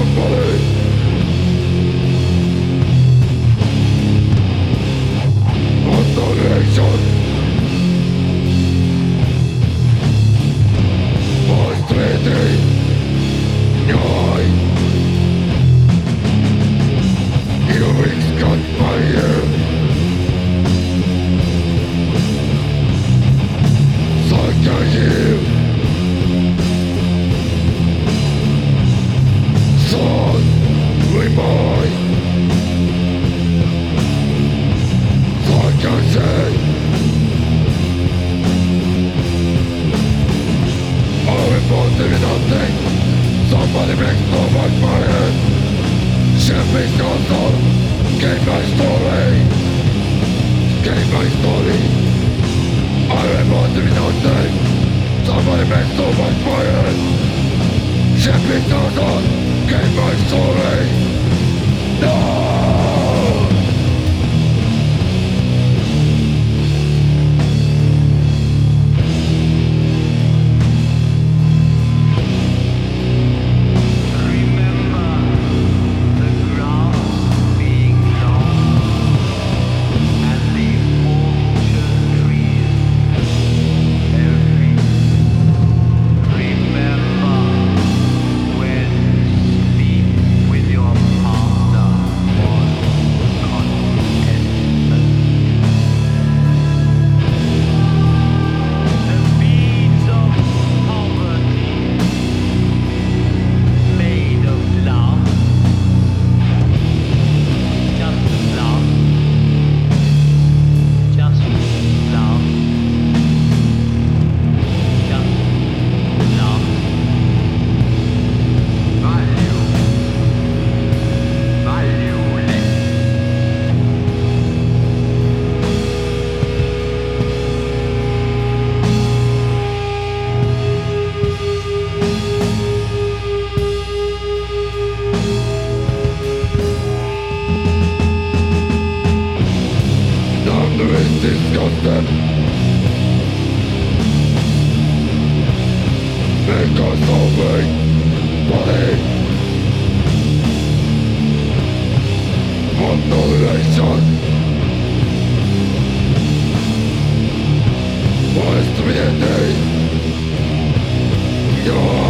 your mother. body breaks all my body Shall be console Gave my story Gave my story I want to be nothing Somebody breaks all my body Shall be console Gave my story No and got that and got no way wait one no right start what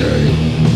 day.